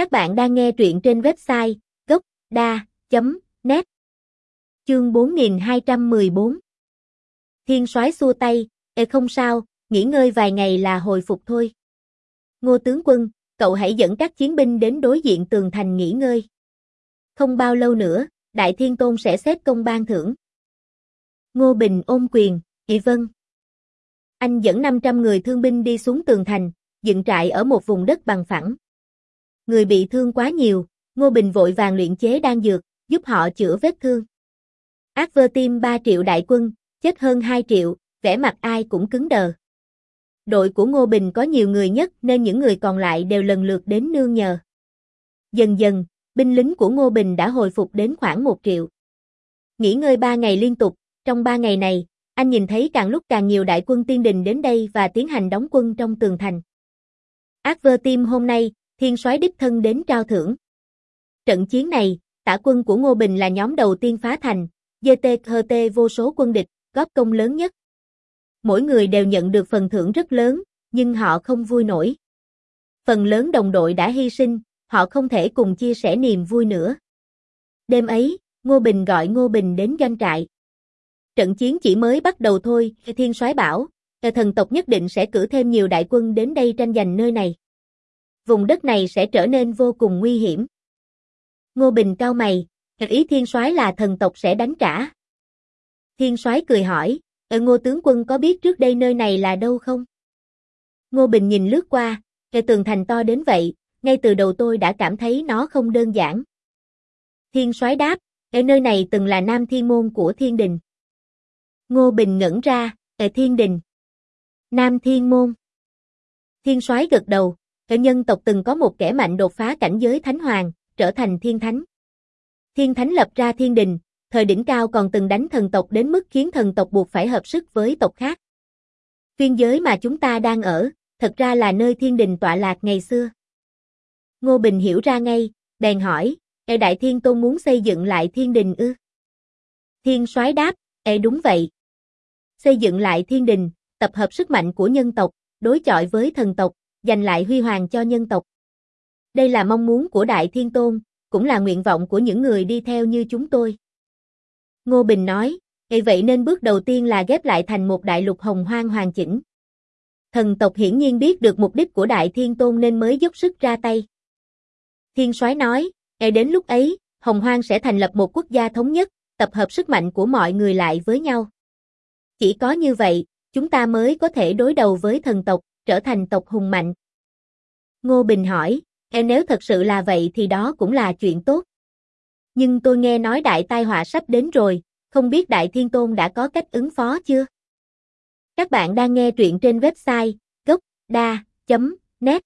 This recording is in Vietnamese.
Các bạn đang nghe truyện trên website gốc.da.net Chương 4214 Thiên soái xua tay, Ê không sao, nghỉ ngơi vài ngày là hồi phục thôi. Ngô tướng quân, cậu hãy dẫn các chiến binh đến đối diện tường thành nghỉ ngơi. Không bao lâu nữa, Đại Thiên Tôn sẽ xét công ban thưởng. Ngô Bình ôm quyền, Ị vâng. Anh dẫn 500 người thương binh đi xuống tường thành, dựng trại ở một vùng đất bằng phẳng. Người bị thương quá nhiều, Ngô Bình vội vàng luyện chế đan dược, giúp họ chữa vết thương. Ác vơ tim 3 triệu đại quân, chết hơn 2 triệu, vẻ mặt ai cũng cứng đờ. Đội của Ngô Bình có nhiều người nhất nên những người còn lại đều lần lượt đến nương nhờ. Dần dần, binh lính của Ngô Bình đã hồi phục đến khoảng 1 triệu. Nghỉ ngơi 3 ngày liên tục, trong 3 ngày này, anh nhìn thấy càng lúc càng nhiều đại quân tiên đình đến đây và tiến hành đóng quân trong tường thành. Ác vơ tim hôm nay, thiên soái đích thân đến trao thưởng. Trận chiến này, tả quân của Ngô Bình là nhóm đầu tiên phá thành, GTHT vô số quân địch, góp công lớn nhất. Mỗi người đều nhận được phần thưởng rất lớn, nhưng họ không vui nổi. Phần lớn đồng đội đã hy sinh, họ không thể cùng chia sẻ niềm vui nữa. Đêm ấy, Ngô Bình gọi Ngô Bình đến doanh trại. Trận chiến chỉ mới bắt đầu thôi, thiên soái bảo, thần tộc nhất định sẽ cử thêm nhiều đại quân đến đây tranh giành nơi này. Vùng đất này sẽ trở nên vô cùng nguy hiểm. Ngô Bình cao mày, ý thiên soái là thần tộc sẽ đánh trả. Thiên soái cười hỏi, ở ngô tướng quân có biết trước đây nơi này là đâu không? Ngô Bình nhìn lướt qua, cái tường thành to đến vậy, ngay từ đầu tôi đã cảm thấy nó không đơn giản. Thiên soái đáp, ở nơi này từng là nam thiên môn của thiên đình. Ngô Bình ngẩn ra, ở thiên đình. Nam thiên môn. Thiên soái gật đầu, ở nhân tộc từng có một kẻ mạnh đột phá cảnh giới thánh hoàng, trở thành thiên thánh. Thiên thánh lập ra thiên đình, thời đỉnh cao còn từng đánh thần tộc đến mức khiến thần tộc buộc phải hợp sức với tộc khác. Phiên giới mà chúng ta đang ở, thật ra là nơi thiên đình tọa lạc ngày xưa. Ngô Bình hiểu ra ngay, bèn hỏi, Ê Đại Thiên Tôn muốn xây dựng lại thiên đình ư? Thiên soái đáp, Ê đúng vậy. Xây dựng lại thiên đình, tập hợp sức mạnh của nhân tộc, đối chọi với thần tộc, giành lại huy hoàng cho nhân tộc. Đây là mong muốn của Đại Thiên Tôn, cũng là nguyện vọng của những người đi theo như chúng tôi. Ngô Bình nói, Ê vậy nên bước đầu tiên là ghép lại thành một đại lục hồng hoang hoàn chỉnh. Thần tộc hiển nhiên biết được mục đích của Đại Thiên Tôn nên mới dốc sức ra tay. Thiên soái nói, e đến lúc ấy, Hồng Hoang sẽ thành lập một quốc gia thống nhất, tập hợp sức mạnh của mọi người lại với nhau. Chỉ có như vậy, chúng ta mới có thể đối đầu với thần tộc, trở thành tộc hùng mạnh. Ngô Bình hỏi, e nếu thật sự là vậy thì đó cũng là chuyện tốt. Nhưng tôi nghe nói đại tai họa sắp đến rồi, không biết Đại Thiên Tôn đã có cách ứng phó chưa? Các bạn đang nghe truyện trên website gocda.net